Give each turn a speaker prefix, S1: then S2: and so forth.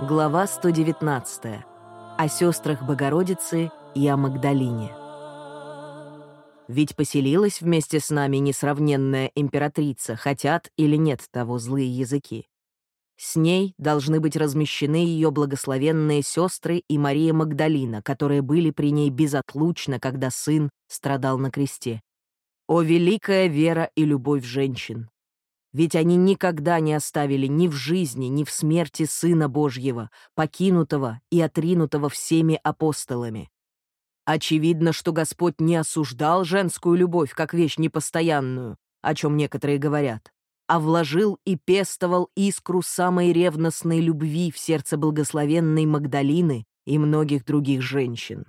S1: Глава 119. О сестрах Богородицы и о Магдалине. Ведь поселилась вместе с нами несравненная императрица, хотят или нет того злые языки. С ней должны быть размещены ее благословенные сестры и Мария Магдалина, которые были при ней безотлучно, когда сын страдал на кресте. О, великая вера и любовь женщин! Ведь они никогда не оставили ни в жизни, ни в смерти Сына Божьего, покинутого и отринутого всеми апостолами. Очевидно, что Господь не осуждал женскую любовь как вещь непостоянную, о чем некоторые говорят, а вложил и пестовал искру самой ревностной любви в сердце благословенной Магдалины и многих других женщин.